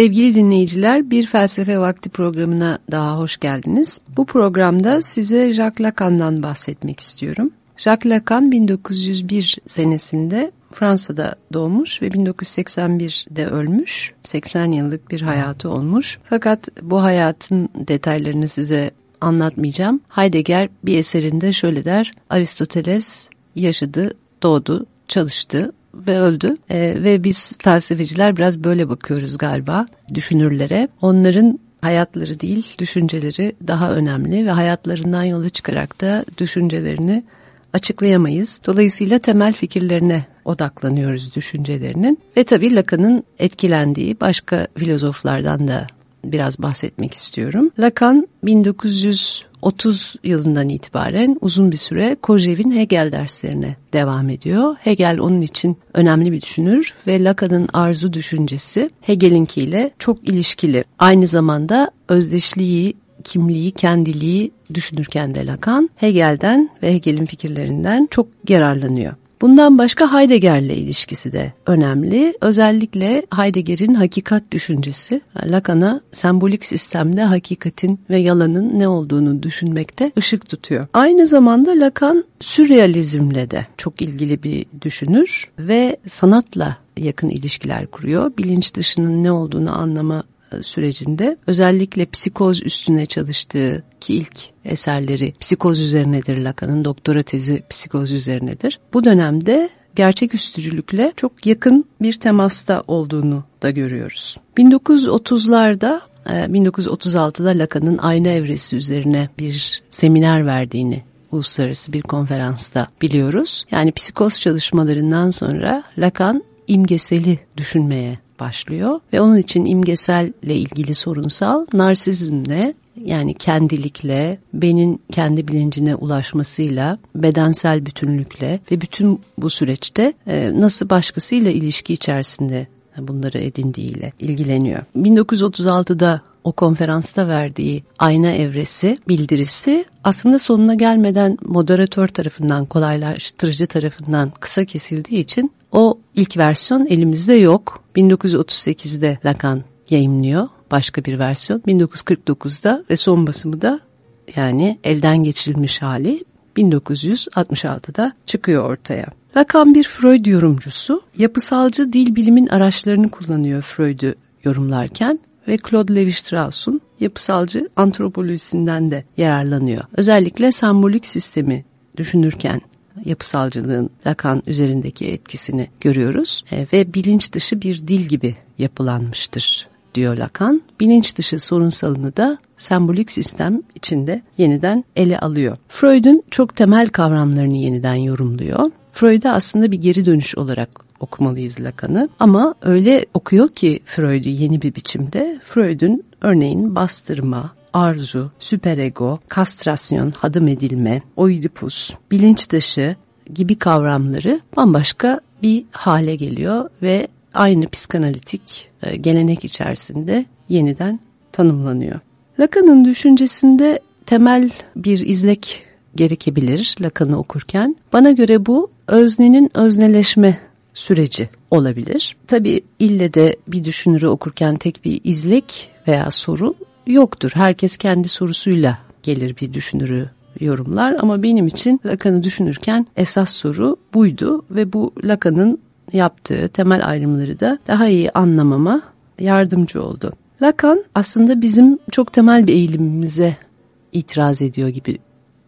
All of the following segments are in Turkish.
Sevgili dinleyiciler, bir felsefe vakti programına daha hoş geldiniz. Bu programda size Jacques Lacan'dan bahsetmek istiyorum. Jacques Lacan 1901 senesinde Fransa'da doğmuş ve 1981'de ölmüş. 80 yıllık bir hayatı olmuş. Fakat bu hayatın detaylarını size anlatmayacağım. Heidegger bir eserinde şöyle der. Aristoteles yaşadı, doğdu, çalıştı ve öldü. E, ve biz felsefeciler biraz böyle bakıyoruz galiba düşünürlere. Onların hayatları değil, düşünceleri daha önemli ve hayatlarından yola çıkarak da düşüncelerini açıklayamayız. Dolayısıyla temel fikirlerine odaklanıyoruz düşüncelerinin ve tabii Lacan'ın etkilendiği başka filozoflardan da biraz bahsetmek istiyorum. Lacan 1930 yılından itibaren uzun bir süre Kojève'in Hegel derslerine devam ediyor. Hegel onun için önemli bir düşünür ve Lacan'ın arzu düşüncesi Hegel'inkiyle çok ilişkili. Aynı zamanda özdeşliği kimliği, kendiliği düşünürken de Lacan Hegel'den ve Hegel'in fikirlerinden çok yararlanıyor. Bundan başka Heidegger'le ilişkisi de önemli. Özellikle Heidegger'in hakikat düşüncesi Lacan'a sembolik sistemde hakikatin ve yalanın ne olduğunu düşünmekte ışık tutuyor. Aynı zamanda Lacan sürrealizmle de çok ilgili bir düşünür ve sanatla yakın ilişkiler kuruyor. Bilinç dışının ne olduğunu anlama sürecinde özellikle psikoz üstüne çalıştığı ki ilk eserleri psikoz üzerinedir Lacan'ın doktora tezi psikoz üzerinedir. Bu dönemde gerçek üstücülükle çok yakın bir temasta olduğunu da görüyoruz. 1930'larda 1936'da Lacan'ın ayna evresi üzerine bir seminer verdiğini uluslararası bir konferansta biliyoruz. Yani psikoz çalışmalarından sonra Lacan imgeseli düşünmeye başlıyor ve onun için imgeselle ilgili sorunsal narsizmle yani kendilikle, benin kendi bilincine ulaşmasıyla, bedensel bütünlükle ve bütün bu süreçte e, nasıl başkasıyla ilişki içerisinde bunları edindiğiyle ilgileniyor. 1936'da o konferansta verdiği ayna evresi bildirisi aslında sonuna gelmeden moderatör tarafından kolaylaştırıcı tarafından kısa kesildiği için o ilk versiyon elimizde yok. 1938'de Lacan yayımlıyor başka bir versiyon. 1949'da ve son basımı da yani elden geçirilmiş hali 1966'da çıkıyor ortaya. Lacan bir Freud yorumcusu, yapısalcı dil bilimin araçlarını kullanıyor Freud'u yorumlarken ve Claude Lévi-Strauss'un yapısalcı antropolojisinden de yararlanıyor. Özellikle sembolik sistemi düşünürken yapısalcılığın Lacan üzerindeki etkisini görüyoruz e, ve bilinç dışı bir dil gibi yapılanmıştır diyor Lacan. Bilinç dışı sorunsalını da sembolik sistem içinde yeniden ele alıyor. Freud'un çok temel kavramlarını yeniden yorumluyor. Freud'a aslında bir geri dönüş olarak okumalıyız Lacan'ı ama öyle okuyor ki Freud'u yeni bir biçimde Freud'un örneğin bastırma, arzu, süperego, kastrasyon, hadım edilme, oidipus, bilinç dışı gibi kavramları bambaşka bir hale geliyor ve aynı psikanalitik e, gelenek içerisinde yeniden tanımlanıyor. Lacan'ın düşüncesinde temel bir izlek gerekebilir Lacan'ı okurken. Bana göre bu öznenin özneleşme süreci olabilir. Tabi ille de bir düşünürü okurken tek bir izlek veya soru yoktur. Herkes kendi sorusuyla gelir bir düşünürü yorumlar ama benim için Lacan'ı düşünürken esas soru buydu ve bu Lacan'ın yaptığı temel ayrımları da daha iyi anlamama yardımcı oldu. Lacan aslında bizim çok temel bir eğilimimize itiraz ediyor gibi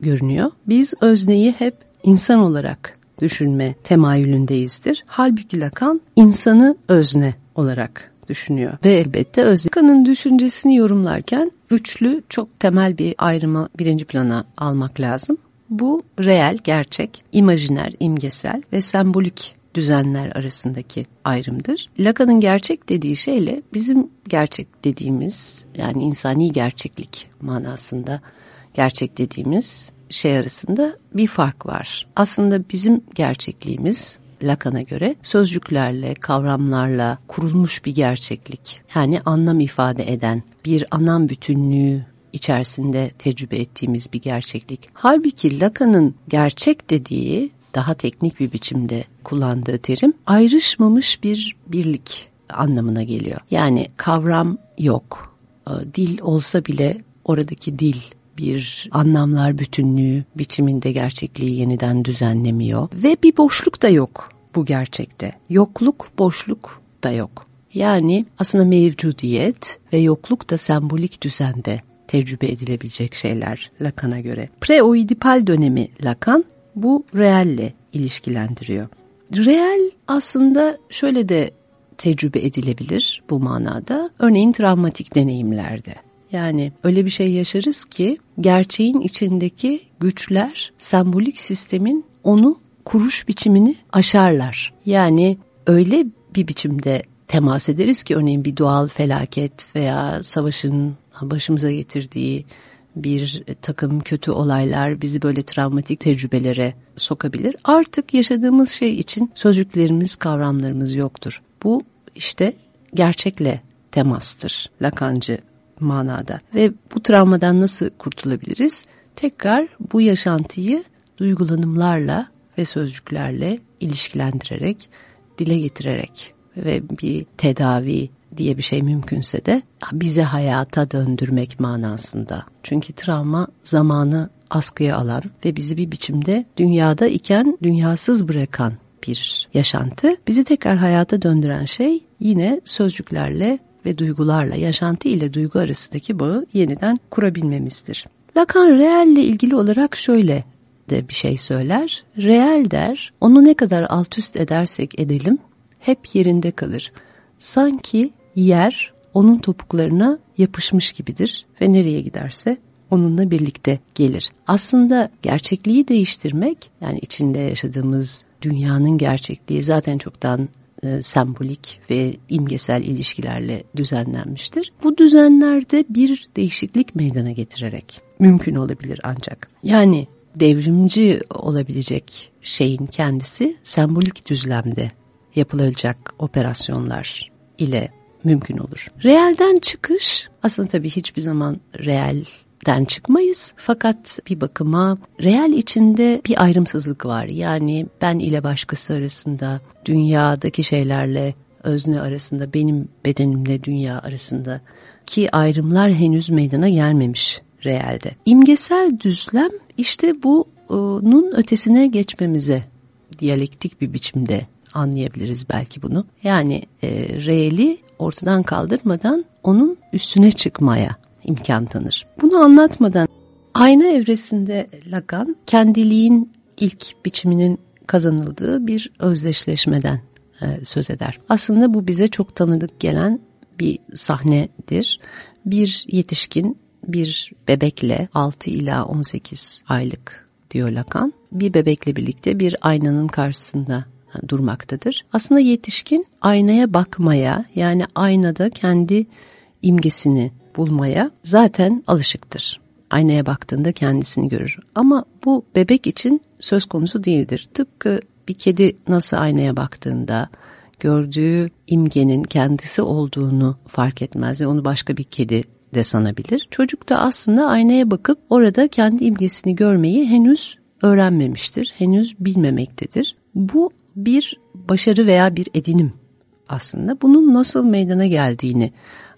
görünüyor. Biz özneyi hep insan olarak düşünme temayülündeyizdir. Halbuki Lacan insanı özne olarak düşünüyor. Ve elbette Özkan'ın düşüncesini yorumlarken güçlü çok temel bir ayrımı birinci plana almak lazım. Bu reel, gerçek, imajiner, imgesel ve sembolik düzenler arasındaki ayrımdır. Lacan'ın gerçek dediği şeyle bizim gerçek dediğimiz yani insani gerçeklik manasında gerçek dediğimiz şey arasında bir fark var. Aslında bizim gerçekliğimiz Lacan'a göre sözcüklerle, kavramlarla kurulmuş bir gerçeklik. Yani anlam ifade eden bir anlam bütünlüğü içerisinde tecrübe ettiğimiz bir gerçeklik. Halbuki Lacan'ın gerçek dediği daha teknik bir biçimde kullandığı terim ayrışmamış bir birlik anlamına geliyor. Yani kavram yok. E, dil olsa bile oradaki dil bir anlamlar bütünlüğü biçiminde gerçekliği yeniden düzenlemiyor ve bir boşluk da yok bu gerçekte. Yokluk, boşluk da yok. Yani aslında mevcudiyet ve yokluk da sembolik düzende tecrübe edilebilecek şeyler Lacan'a göre. Preoidipal dönemi Lacan bu reelle ilişkilendiriyor. Reel aslında şöyle de tecrübe edilebilir bu manada. Örneğin travmatik deneyimlerde. Yani öyle bir şey yaşarız ki gerçeğin içindeki güçler sembolik sistemin onu kuruş biçimini aşarlar. Yani öyle bir biçimde temas ederiz ki örneğin bir doğal felaket veya savaşın başımıza getirdiği bir takım kötü olaylar bizi böyle travmatik tecrübelere sokabilir. Artık yaşadığımız şey için sözcüklerimiz, kavramlarımız yoktur. Bu işte gerçekle temastır Lacancı manada. Ve bu travmadan nasıl kurtulabiliriz? Tekrar bu yaşantıyı duygulanımlarla ve sözcüklerle ilişkilendirerek, dile getirerek ve bir tedavi diye bir şey mümkünse de bize hayata döndürmek manasında. Çünkü travma zamanı askıya alan ve bizi bir biçimde dünyada iken dünyasız bırakan bir yaşantı. Bizi tekrar hayata döndüren şey yine sözcüklerle ve duygularla, yaşantı ile duygu arasındaki bağı yeniden kurabilmemizdir. Lacan ile ilgili olarak şöyle de bir şey söyler. Reel der, onu ne kadar alt üst edersek edelim hep yerinde kalır. Sanki yer onun topuklarına yapışmış gibidir ve nereye giderse onunla birlikte gelir. Aslında gerçekliği değiştirmek yani içinde yaşadığımız dünyanın gerçekliği zaten çoktan e, sembolik ve imgesel ilişkilerle düzenlenmiştir. Bu düzenlerde bir değişiklik meydana getirerek mümkün olabilir ancak. Yani devrimci olabilecek şeyin kendisi sembolik düzlemde yapılacak operasyonlar ile mümkün olur. Realden çıkış aslında tabii hiçbir zaman realden çıkmayız. Fakat bir bakıma real içinde bir ayrımsızlık var. Yani ben ile başkası arasında, dünyadaki şeylerle özne arasında, benim bedenimle dünya arasında ki ayrımlar henüz meydana gelmemiş realde. İmgesel düzlem işte bunun ötesine geçmemize diyalektik bir biçimde anlayabiliriz belki bunu. Yani e, reeli ortadan kaldırmadan onun üstüne çıkmaya imkan tanır. Bunu anlatmadan ayna evresinde Lacan kendiliğin ilk biçiminin kazanıldığı bir özdeşleşmeden e, söz eder. Aslında bu bize çok tanıdık gelen bir sahnedir. Bir yetişkin bir bebekle 6 ila 18 aylık diyor Lacan. Bir bebekle birlikte bir aynanın karşısında durmaktadır. Aslında yetişkin aynaya bakmaya yani aynada kendi imgesini bulmaya zaten alışıktır. Aynaya baktığında kendisini görür. Ama bu bebek için söz konusu değildir. Tıpkı bir kedi nasıl aynaya baktığında gördüğü imgenin kendisi olduğunu fark etmez ve onu başka bir kedi de sanabilir. Çocuk da aslında aynaya bakıp orada kendi imgesini görmeyi henüz öğrenmemiştir, henüz bilmemektedir. Bu bir başarı veya bir edinim aslında. Bunun nasıl meydana geldiğini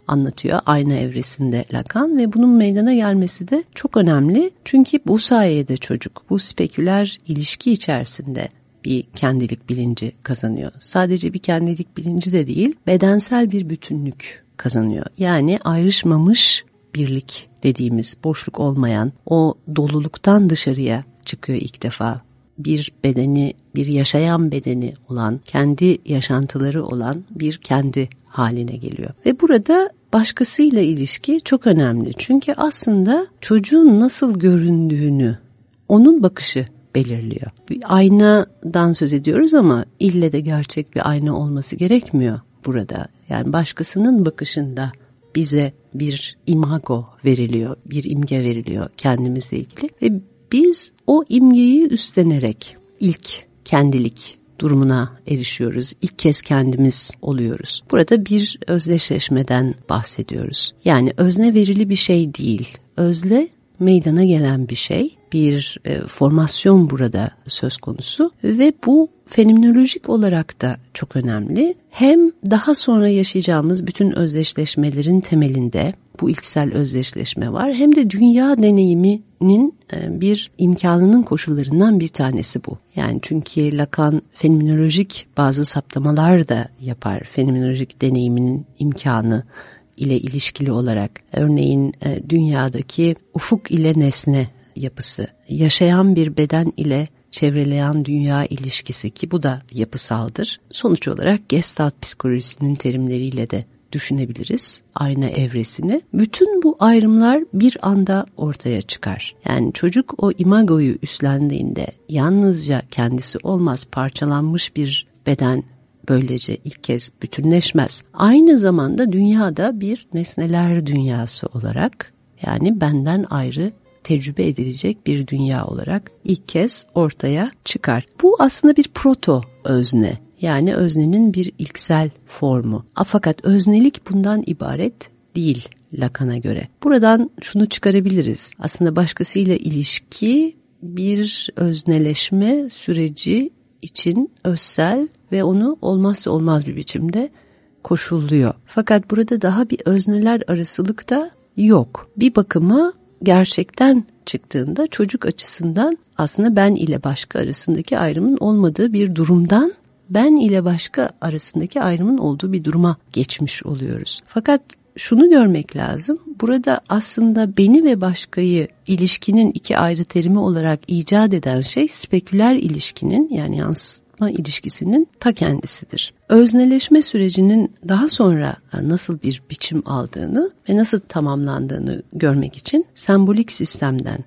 anlatıyor ayna evresinde Lacan ve bunun meydana gelmesi de çok önemli. Çünkü bu sayede çocuk bu speküler ilişki içerisinde bir kendilik bilinci kazanıyor. Sadece bir kendilik bilinci de değil, bedensel bir bütünlük kazanıyor. Yani ayrışmamış birlik dediğimiz boşluk olmayan o doluluktan dışarıya çıkıyor ilk defa bir bedeni, bir yaşayan bedeni olan, kendi yaşantıları olan bir kendi haline geliyor. Ve burada başkasıyla ilişki çok önemli. Çünkü aslında çocuğun nasıl göründüğünü onun bakışı belirliyor. Bir aynadan söz ediyoruz ama ille de gerçek bir ayna olması gerekmiyor burada. Yani başkasının bakışında bize bir imago veriliyor, bir imge veriliyor kendimizle ilgili ve biz o imgeyi üstlenerek ilk kendilik durumuna erişiyoruz. İlk kez kendimiz oluyoruz. Burada bir özdeşleşmeden bahsediyoruz. Yani özne verili bir şey değil. Özle meydana gelen bir şey. Bir e, formasyon burada söz konusu ve bu fenomenolojik olarak da çok önemli. Hem daha sonra yaşayacağımız bütün özdeşleşmelerin temelinde bu ilksel özdeşleşme var hem de dünya deneyiminin e, bir imkanının koşullarından bir tanesi bu. Yani çünkü Lacan fenomenolojik bazı saptamalar da yapar. Fenomenolojik deneyiminin imkanı ile ilişkili olarak örneğin e, dünyadaki ufuk ile nesne yapısı, yaşayan bir beden ile çevreleyen dünya ilişkisi ki bu da yapısaldır. Sonuç olarak Gestalt psikolojisinin terimleriyle de düşünebiliriz ayna evresini. Bütün bu ayrımlar bir anda ortaya çıkar. Yani çocuk o imagoyu üstlendiğinde yalnızca kendisi olmaz parçalanmış bir beden böylece ilk kez bütünleşmez. Aynı zamanda dünyada bir nesneler dünyası olarak yani benden ayrı tecrübe edilecek bir dünya olarak ilk kez ortaya çıkar. Bu aslında bir proto özne yani öznenin bir ilksel formu. Fakat öznelik bundan ibaret değil Lacan'a göre. Buradan şunu çıkarabiliriz. Aslında başkasıyla ilişki bir özneleşme süreci için özsel ve onu olmazsa olmaz bir biçimde koşulluyor. Fakat burada daha bir özneler arasılık da yok. Bir bakıma gerçekten çıktığında çocuk açısından aslında ben ile başka arasındaki ayrımın olmadığı bir durumdan ben ile başka arasındaki ayrımın olduğu bir duruma geçmiş oluyoruz. Fakat şunu görmek lazım. Burada aslında beni ve başkayı ilişkinin iki ayrı terimi olarak icat eden şey speküler ilişkinin yani yansıtma ilişkisinin ta kendisidir. Özneleşme sürecinin daha sonra nasıl bir biçim aldığını ve nasıl tamamlandığını görmek için sembolik sistemden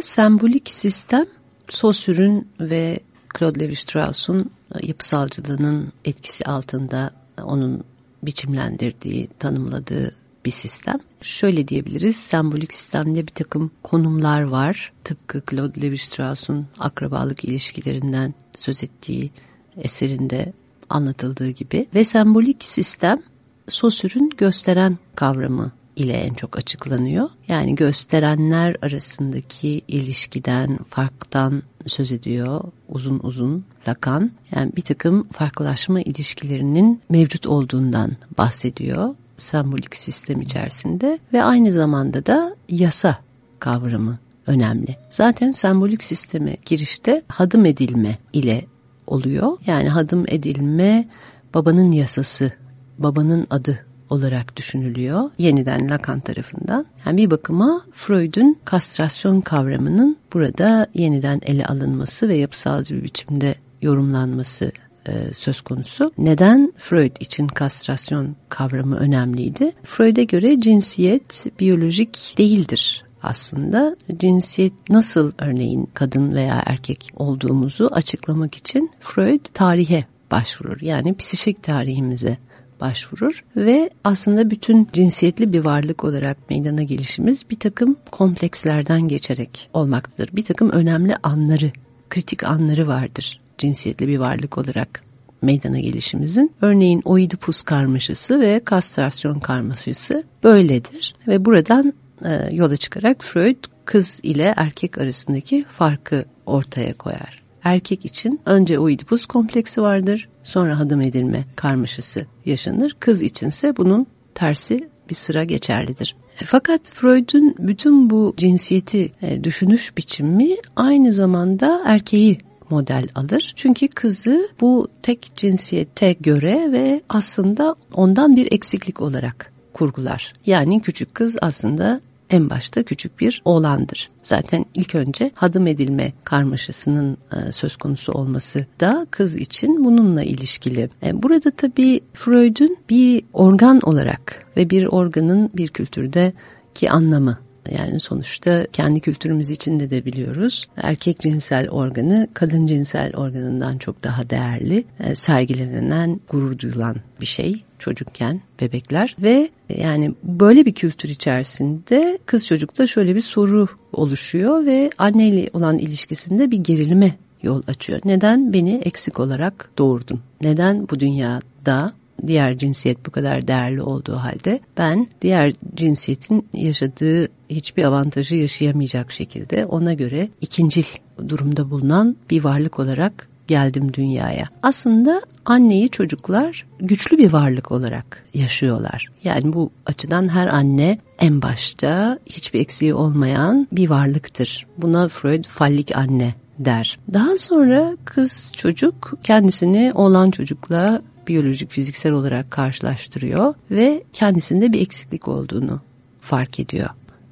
sembolik sistem Saussure ve Claude Lévi-Strauss'un yapısalcılığının etkisi altında onun biçimlendirdiği, tanımladığı bir sistem. Şöyle diyebiliriz, sembolik sistemde bir takım konumlar var. Tıpkı Claude Lévi-Strauss'un akrabalık ilişkilerinden söz ettiği eserinde anlatıldığı gibi. Ve sembolik sistem Saussüre'ün gösteren kavramı ile en çok açıklanıyor. Yani gösterenler arasındaki ilişkiden, farktan söz ediyor uzun uzun Lacan. Yani bir takım farklılaşma ilişkilerinin mevcut olduğundan bahsediyor sembolik sistem içerisinde ve aynı zamanda da yasa kavramı önemli. Zaten sembolik sisteme girişte hadım edilme ile oluyor. Yani hadım edilme babanın yasası, babanın adı olarak düşünülüyor yeniden Lacan tarafından. Yani bir bakıma Freud'un kastrasyon kavramının burada yeniden ele alınması ve yapısalcı bir biçimde yorumlanması e, söz konusu. Neden Freud için kastrasyon kavramı önemliydi? Freud'e göre cinsiyet biyolojik değildir aslında cinsiyet nasıl örneğin kadın veya erkek olduğumuzu açıklamak için Freud tarihe başvurur. Yani psişik tarihimize başvurur ve aslında bütün cinsiyetli bir varlık olarak meydana gelişimiz bir takım komplekslerden geçerek olmaktadır. Bir takım önemli anları, kritik anları vardır cinsiyetli bir varlık olarak meydana gelişimizin. Örneğin Oidipus karmaşası ve kastrasyon karmaşası böyledir ve buradan e, yola çıkarak Freud kız ile erkek arasındaki farkı ortaya koyar. Erkek için önce Oidipus kompleksi vardır, sonra hadım edilme karmaşası yaşanır. Kız içinse bunun tersi bir sıra geçerlidir. E, fakat Freud'un bütün bu cinsiyeti e, düşünüş biçimi aynı zamanda erkeği model alır. Çünkü kızı bu tek cinsiyete göre ve aslında ondan bir eksiklik olarak kurgular. Yani küçük kız aslında en başta küçük bir oğlandır. Zaten ilk önce hadım edilme karmaşasının e, söz konusu olması da kız için bununla ilişkili. E, burada tabii Freud'un bir organ olarak ve bir organın bir kültürde ki anlamı yani sonuçta kendi kültürümüz içinde de biliyoruz. Erkek cinsel organı kadın cinsel organından çok daha değerli, e, sergilenen, gurur duyulan bir şey çocukken bebekler ve yani böyle bir kültür içerisinde kız çocukta şöyle bir soru oluşuyor ve anneyle olan ilişkisinde bir gerilime yol açıyor. Neden beni eksik olarak doğurdun? Neden bu dünyada diğer cinsiyet bu kadar değerli olduğu halde ben diğer cinsiyetin yaşadığı hiçbir avantajı yaşayamayacak şekilde ona göre ikincil durumda bulunan bir varlık olarak geldim dünyaya. Aslında anneyi çocuklar güçlü bir varlık olarak yaşıyorlar. Yani bu açıdan her anne en başta hiçbir eksiği olmayan bir varlıktır. Buna Freud fallik anne der. Daha sonra kız çocuk kendisini oğlan çocukla biyolojik fiziksel olarak karşılaştırıyor ve kendisinde bir eksiklik olduğunu fark ediyor.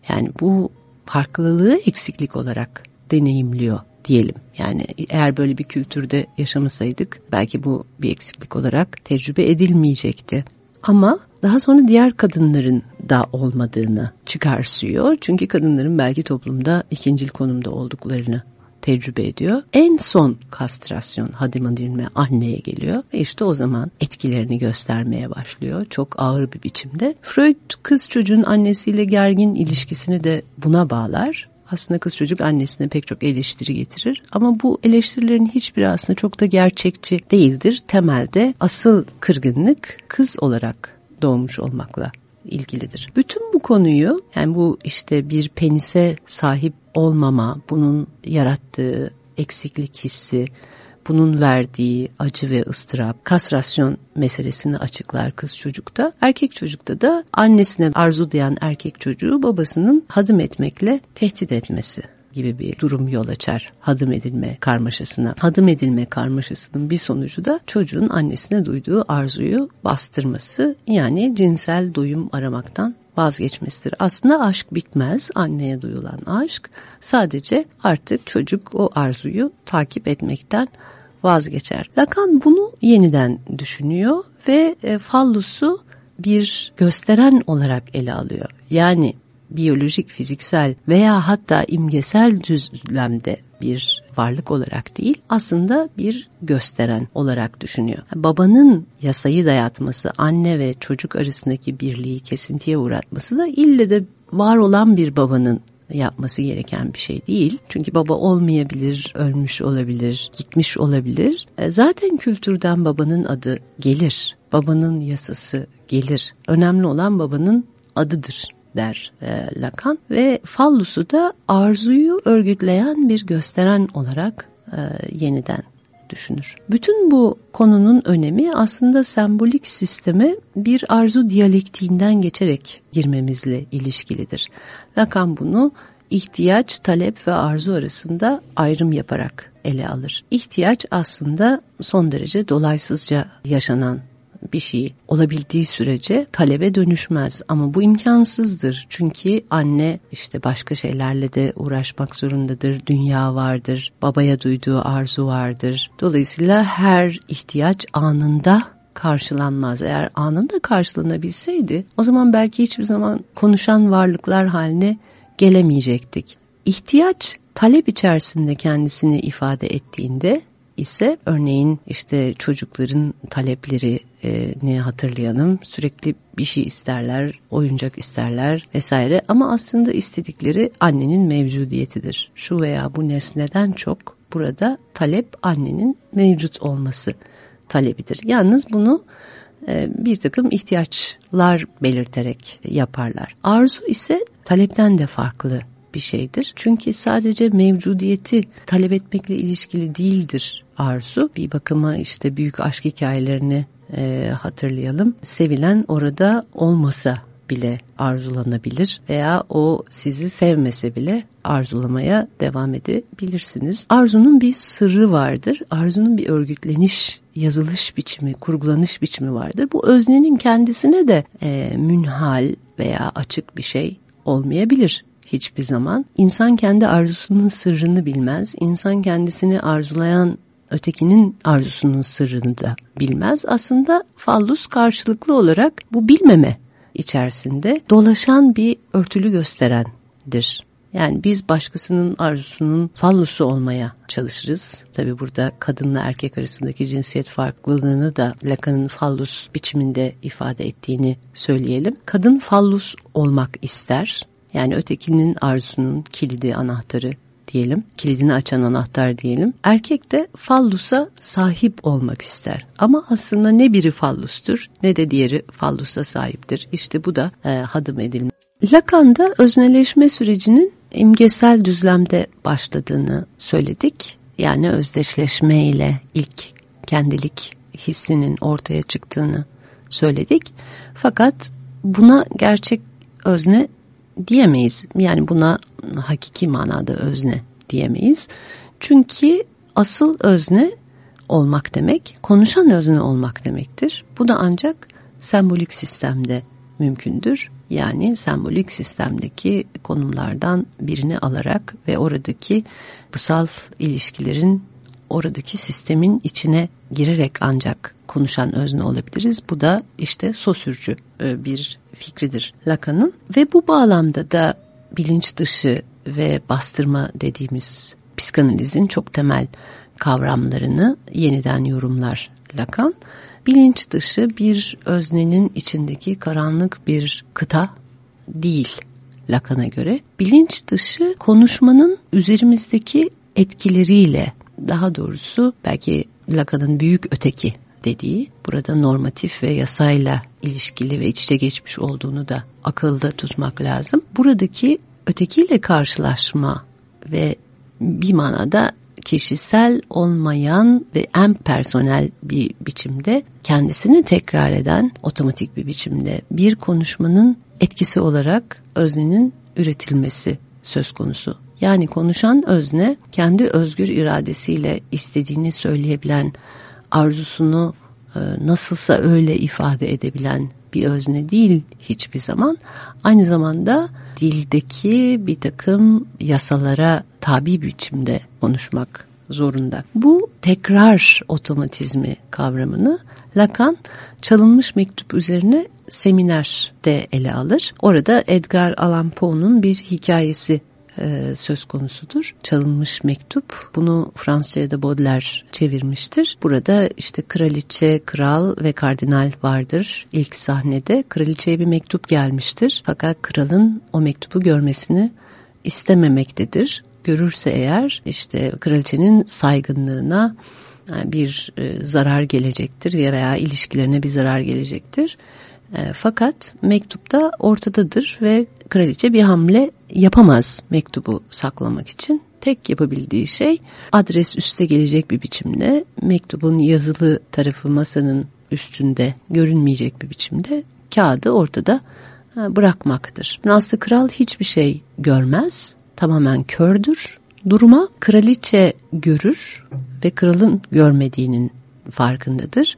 Yani bu farklılığı eksiklik olarak deneyimliyor diyelim. Yani eğer böyle bir kültürde yaşamasaydık belki bu bir eksiklik olarak tecrübe edilmeyecekti. Ama daha sonra diğer kadınların da olmadığını çıkarsıyor. Çünkü kadınların belki toplumda ikincil konumda olduklarını tecrübe ediyor. En son kastrasyon hadim edilme anneye geliyor ve işte o zaman etkilerini göstermeye başlıyor. Çok ağır bir biçimde. Freud kız çocuğun annesiyle gergin ilişkisini de buna bağlar aslında kız çocuk annesine pek çok eleştiri getirir. Ama bu eleştirilerin hiçbiri aslında çok da gerçekçi değildir. Temelde asıl kırgınlık kız olarak doğmuş olmakla ilgilidir. Bütün bu konuyu yani bu işte bir penise sahip olmama, bunun yarattığı eksiklik hissi, bunun verdiği acı ve ıstırap, kastrasyon meselesini açıklar kız çocukta. Erkek çocukta da annesine arzu duyan erkek çocuğu babasının hadım etmekle tehdit etmesi gibi bir durum yol açar hadım edilme karmaşasına. Hadım edilme karmaşasının bir sonucu da çocuğun annesine duyduğu arzuyu bastırması yani cinsel doyum aramaktan vazgeçmesidir. Aslında aşk bitmez. Anneye duyulan aşk sadece artık çocuk o arzuyu takip etmekten vazgeçer. Lacan bunu yeniden düşünüyor ve e, fallusu bir gösteren olarak ele alıyor. Yani biyolojik, fiziksel veya hatta imgesel düzlemde bir varlık olarak değil aslında bir gösteren olarak düşünüyor. Babanın yasayı dayatması, anne ve çocuk arasındaki birliği kesintiye uğratması da ille de var olan bir babanın yapması gereken bir şey değil. Çünkü baba olmayabilir, ölmüş olabilir, gitmiş olabilir. E, zaten kültürden babanın adı gelir. Babanın yasası gelir. Önemli olan babanın adıdır der e, Lacan ve fallusu da arzuyu örgütleyen bir gösteren olarak e, yeniden düşünür. Bütün bu konunun önemi aslında sembolik sisteme bir arzu diyalektiğinden geçerek girmemizle ilişkilidir. Lacan bunu ihtiyaç, talep ve arzu arasında ayrım yaparak ele alır. İhtiyaç aslında son derece dolaysızca yaşanan bir şey olabildiği sürece talebe dönüşmez ama bu imkansızdır çünkü anne işte başka şeylerle de uğraşmak zorundadır dünya vardır babaya duyduğu arzu vardır dolayısıyla her ihtiyaç anında karşılanmaz. Eğer anında karşılanabilseydi o zaman belki hiçbir zaman konuşan varlıklar haline gelemeyecektik. İhtiyaç talep içerisinde kendisini ifade ettiğinde ise örneğin işte çocukların talepleri e, ne hatırlayalım? Sürekli bir şey isterler oyuncak isterler vesaire. Ama aslında istedikleri annenin mevcudiyetidir. Şu veya bu nesneden çok burada talep annenin mevcut olması talebidir. Yalnız bunu e, bir takım ihtiyaçlar belirterek yaparlar. Arzu ise talepten de farklı bir şeydir. Çünkü sadece mevcudiyeti talep etmekle ilişkili değildir arzu. Bir bakıma işte büyük aşk hikayelerini e, hatırlayalım. Sevilen orada olmasa bile arzulanabilir veya o sizi sevmese bile arzulamaya devam edebilirsiniz. Arzunun bir sırrı vardır. Arzunun bir örgütleniş, yazılış biçimi, kurgulanış biçimi vardır. Bu öznenin kendisine de e, münhal veya açık bir şey olmayabilir hiçbir zaman. İnsan kendi arzusunun sırrını bilmez. İnsan kendisini arzulayan ötekinin arzusunun sırrını da bilmez. Aslında fallus karşılıklı olarak bu bilmeme içerisinde dolaşan bir örtülü gösterendir. Yani biz başkasının arzusunun fallusu olmaya çalışırız. Tabi burada kadınla erkek arasındaki cinsiyet farklılığını da Lacan'ın fallus biçiminde ifade ettiğini söyleyelim. Kadın fallus olmak ister yani ötekinin arzusunun kilidi, anahtarı diyelim, kilidini açan anahtar diyelim. Erkek de fallusa sahip olmak ister. Ama aslında ne biri fallustur ne de diğeri fallusa sahiptir. İşte bu da e, hadım edilmiş. Lacan'da özneleşme sürecinin imgesel düzlemde başladığını söyledik. Yani özdeşleşme ile ilk kendilik hissinin ortaya çıktığını söyledik. Fakat buna gerçek özne diyemeyiz. Yani buna hakiki manada özne diyemeyiz. Çünkü asıl özne olmak demek, konuşan özne olmak demektir. Bu da ancak sembolik sistemde mümkündür. Yani sembolik sistemdeki konumlardan birini alarak ve oradaki kısal ilişkilerin oradaki sistemin içine girerek ancak konuşan özne olabiliriz. Bu da işte sosürcü e, bir fikridir Lacan'ın ve bu bağlamda da bilinç dışı ve bastırma dediğimiz psikanalizin çok temel kavramlarını yeniden yorumlar Lacan. Bilinç dışı bir öznenin içindeki karanlık bir kıta değil Lacan'a göre. Bilinç dışı konuşmanın üzerimizdeki etkileriyle daha doğrusu belki Lacan'ın büyük öteki dediği burada normatif ve yasayla ilişkili ve iç içe geçmiş olduğunu da akılda tutmak lazım. Buradaki ötekiyle karşılaşma ve bir manada kişisel olmayan ve en personel bir biçimde kendisini tekrar eden otomatik bir biçimde bir konuşmanın etkisi olarak öznenin üretilmesi söz konusu. Yani konuşan özne kendi özgür iradesiyle istediğini söyleyebilen, arzusunu nasılsa öyle ifade edebilen bir özne değil hiçbir zaman. Aynı zamanda dildeki bir takım yasalara tabi biçimde konuşmak zorunda. Bu tekrar otomatizmi kavramını Lacan çalınmış mektup üzerine seminerde ele alır. Orada Edgar Allan Poe'nun bir hikayesi e, söz konusudur. Çalınmış mektup. Bunu Fransızca'ya da Baudelaire çevirmiştir. Burada işte kraliçe, kral ve kardinal vardır ilk sahnede. Kraliçeye bir mektup gelmiştir. Fakat kralın o mektubu görmesini istememektedir. Görürse eğer işte kraliçenin saygınlığına bir e, zarar gelecektir veya ilişkilerine bir zarar gelecektir. E, fakat mektupta ortadadır ve kraliçe bir hamle yapamaz mektubu saklamak için. Tek yapabildiği şey adres üste gelecek bir biçimde mektubun yazılı tarafı masanın üstünde görünmeyecek bir biçimde kağıdı ortada bırakmaktır. Aslında kral hiçbir şey görmez, tamamen kördür. Duruma kraliçe görür ve kralın görmediğinin farkındadır.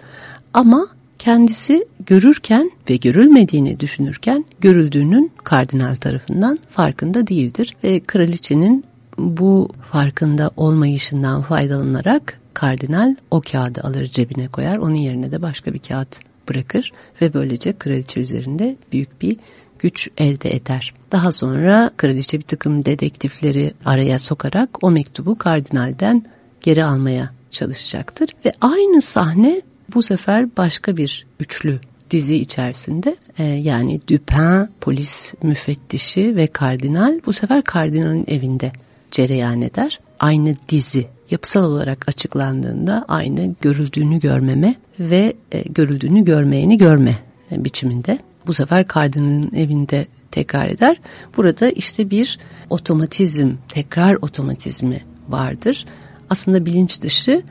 Ama kendisi görürken ve görülmediğini düşünürken görüldüğünün kardinal tarafından farkında değildir ve kraliçenin bu farkında olmayışından faydalanarak kardinal o kağıdı alır cebine koyar onun yerine de başka bir kağıt bırakır ve böylece kraliçe üzerinde büyük bir güç elde eder. Daha sonra kraliçe bir takım dedektifleri araya sokarak o mektubu kardinalden geri almaya çalışacaktır ve aynı sahne bu sefer başka bir üçlü dizi içerisinde e, yani Dupin polis müfettişi ve kardinal bu sefer kardinalin evinde cereyan eder. Aynı dizi yapısal olarak açıklandığında aynı görüldüğünü görmeme ve e, görüldüğünü görmeyeni görme biçiminde. Bu sefer kardinalin evinde tekrar eder. Burada işte bir otomatizm, tekrar otomatizmi vardır. Aslında bilinç dışı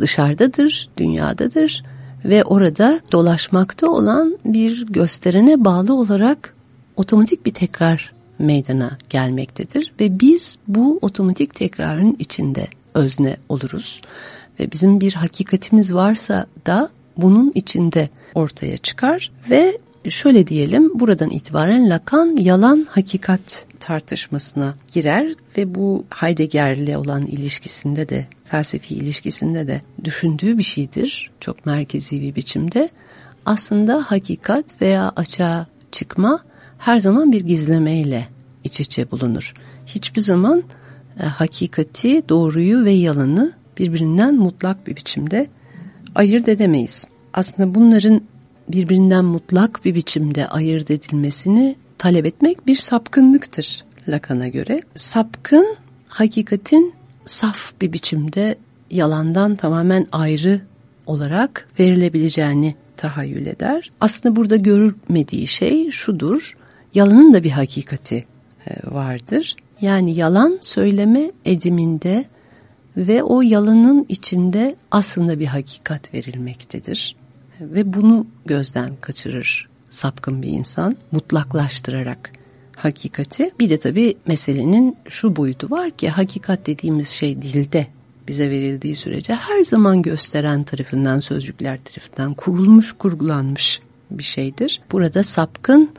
dışarıdadır, dünyadadır ve orada dolaşmakta olan bir gösterene bağlı olarak otomatik bir tekrar meydana gelmektedir ve biz bu otomatik tekrarın içinde özne oluruz ve bizim bir hakikatimiz varsa da bunun içinde ortaya çıkar ve şöyle diyelim buradan itibaren Lacan yalan hakikat tartışmasına girer ve bu Heidegger'le olan ilişkisinde de felsefi ilişkisinde de düşündüğü bir şeydir. Çok merkezi bir biçimde. Aslında hakikat veya açığa çıkma her zaman bir gizlemeyle iç içe bulunur. Hiçbir zaman e, hakikati, doğruyu ve yalanı birbirinden mutlak bir biçimde ayırt edemeyiz. Aslında bunların birbirinden mutlak bir biçimde ayırt edilmesini talep etmek bir sapkınlıktır Lacan'a göre. Sapkın hakikatin saf bir biçimde yalandan tamamen ayrı olarak verilebileceğini tahayyül eder. Aslında burada görülmediği şey şudur. Yalanın da bir hakikati e, vardır. Yani yalan söyleme ediminde ve o yalanın içinde aslında bir hakikat verilmektedir. Ve bunu gözden kaçırır sapkın bir insan mutlaklaştırarak hakikati. Bir de tabii meselenin şu boyutu var ki hakikat dediğimiz şey dilde bize verildiği sürece her zaman gösteren tarafından, sözcükler tarafından kurulmuş, kurgulanmış bir şeydir. Burada sapkın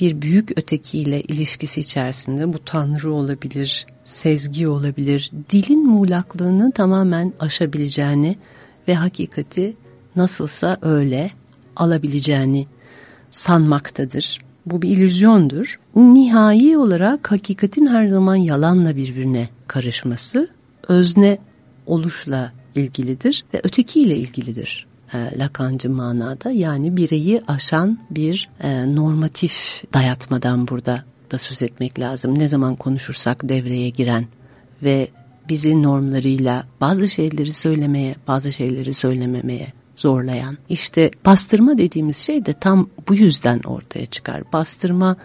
bir büyük ötekiyle ilişkisi içerisinde bu tanrı olabilir, sezgi olabilir, dilin muğlaklığını tamamen aşabileceğini ve hakikati nasılsa öyle alabileceğini sanmaktadır. Bu bir illüzyondur. Nihai olarak hakikatin her zaman yalanla birbirine karışması özne oluşla ilgilidir ve ötekiyle ilgilidir. E, Lakancı manada yani bireyi aşan bir e, normatif dayatmadan burada da söz etmek lazım. Ne zaman konuşursak devreye giren ve bizi normlarıyla bazı şeyleri söylemeye, bazı şeyleri söylememeye zorlayan. İşte bastırma dediğimiz şey de tam bu yüzden ortaya çıkar. Bastırma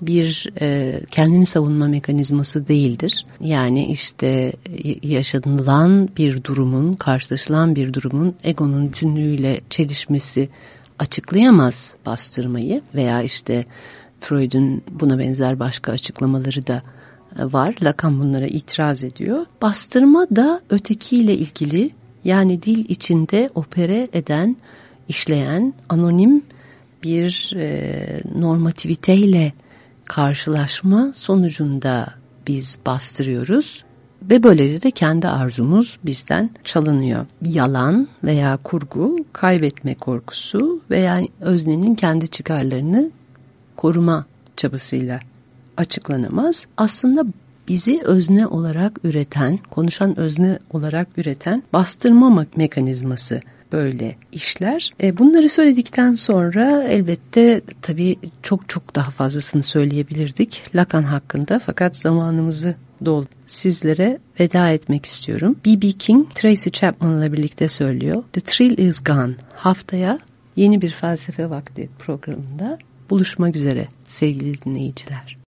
bir e, kendini savunma mekanizması değildir. Yani işte yaşanılan bir durumun, karşılaşılan bir durumun egonun bütünlüğüyle çelişmesi açıklayamaz bastırmayı veya işte Freud'un buna benzer başka açıklamaları da e, var. Lacan bunlara itiraz ediyor. Bastırma da ötekiyle ilgili yani dil içinde opere eden, işleyen anonim bir e, normativiteyle karşılaşma sonucunda biz bastırıyoruz ve böylece de kendi arzumuz bizden çalınıyor. Yalan veya kurgu kaybetme korkusu veya öznenin kendi çıkarlarını koruma çabasıyla açıklanamaz. Aslında bizi özne olarak üreten, konuşan özne olarak üreten bastırma mekanizması böyle işler. E, bunları söyledikten sonra elbette tabii çok çok daha fazlasını söyleyebilirdik Lacan hakkında fakat zamanımızı dolu. Sizlere veda etmek istiyorum. B.B. King, Tracy Chapman'la birlikte söylüyor. The Thrill is Gone. Haftaya yeni bir felsefe vakti programında buluşmak üzere sevgili dinleyiciler.